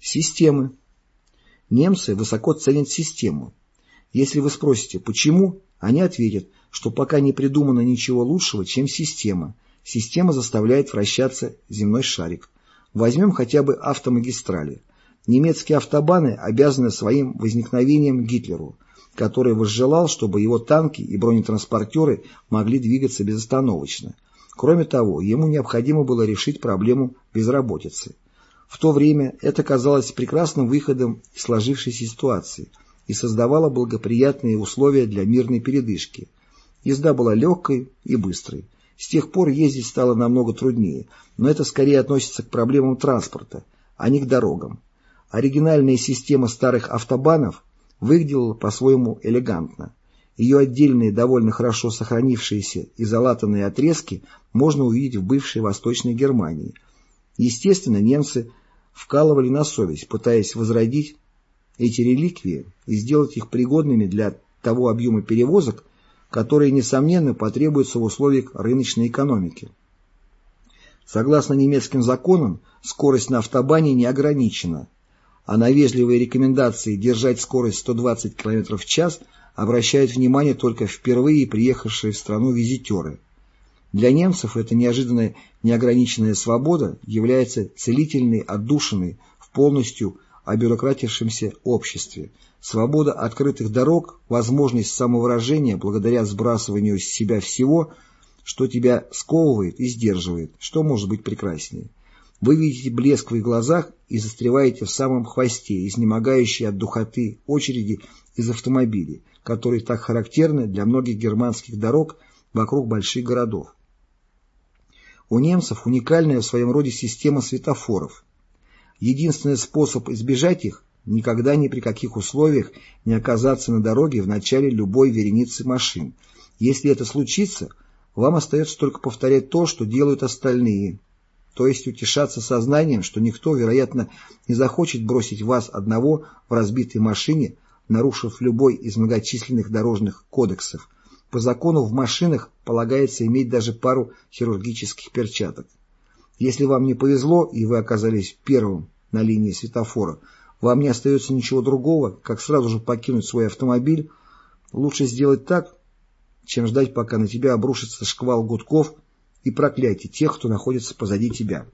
Системы. Немцы высоко ценят систему. Если вы спросите, почему, они ответят, что пока не придумано ничего лучшего, чем система. Система заставляет вращаться земной шарик. Возьмем хотя бы автомагистрали. Немецкие автобаны обязаны своим возникновением Гитлеру, который возжелал, чтобы его танки и бронетранспортеры могли двигаться безостановочно. Кроме того, ему необходимо было решить проблему безработицы. В то время это казалось прекрасным выходом из сложившейся ситуации и создавало благоприятные условия для мирной передышки. Езда была легкой и быстрой. С тех пор ездить стало намного труднее, но это скорее относится к проблемам транспорта, а не к дорогам. Оригинальная система старых автобанов выглядела по-своему элегантно. Ее отдельные, довольно хорошо сохранившиеся и залатанные отрезки можно увидеть в бывшей Восточной Германии. Естественно, немцы вкалывали на совесть, пытаясь возродить эти реликвии и сделать их пригодными для того объема перевозок, которые, несомненно, потребуются в условиях рыночной экономики. Согласно немецким законам, скорость на автобане не ограничена, а на вежливые рекомендации держать скорость 120 км в час обращают внимание только впервые приехавшие в страну визитеры. Для немцев эта неожиданная неограниченная свобода является целительной отдушиной в полностью обюрократившемся обществе. Свобода открытых дорог, возможность самовыражения благодаря сбрасыванию с себя всего, что тебя сковывает и сдерживает, что может быть прекраснее. Вы видите блеск в их глазах и застреваете в самом хвосте, изнемогающей от духоты очереди из автомобилей, которые так характерны для многих германских дорог вокруг больших городов. У немцев уникальная в своем роде система светофоров. Единственный способ избежать их – никогда ни при каких условиях не оказаться на дороге в начале любой вереницы машин. Если это случится, вам остается только повторять то, что делают остальные, то есть утешаться сознанием, что никто, вероятно, не захочет бросить вас одного в разбитой машине, нарушив любой из многочисленных дорожных кодексов. По закону в машинах полагается иметь даже пару хирургических перчаток. Если вам не повезло и вы оказались первым на линии светофора, вам не остается ничего другого, как сразу же покинуть свой автомобиль. Лучше сделать так, чем ждать, пока на тебя обрушится шквал гудков и проклятий тех, кто находится позади тебя.